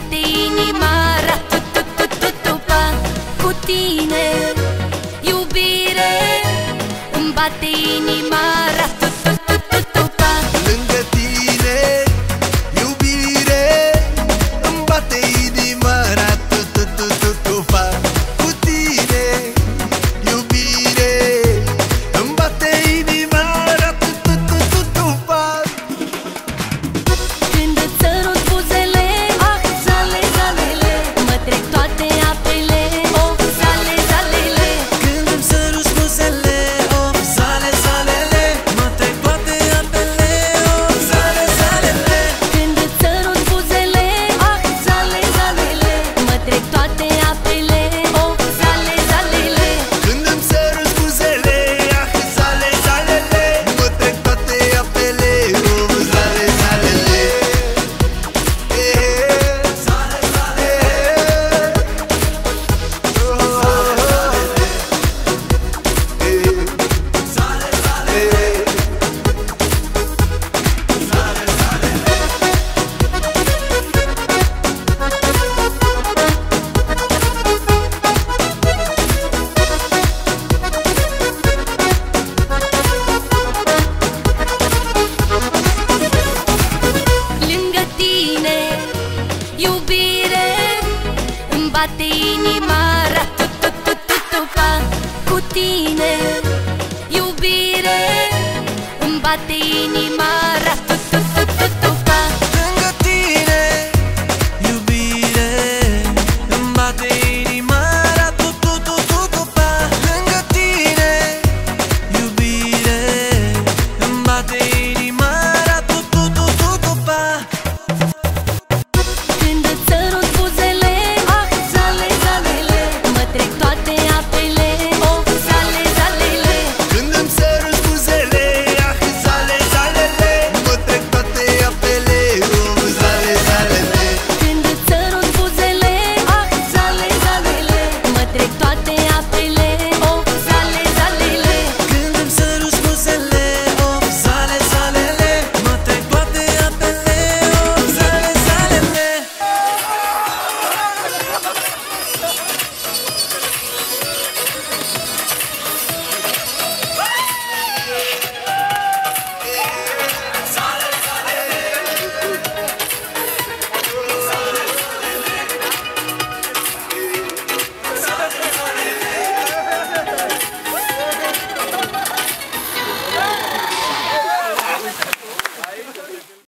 toată inima ra, tu, tu, tu, tu, tu, pa, Cu tine, iubire Îmi bate inima ra, bate inima Ra-tu-tu-tu-tu-tu-pa Cu tine, iubire Îmi bate inima ra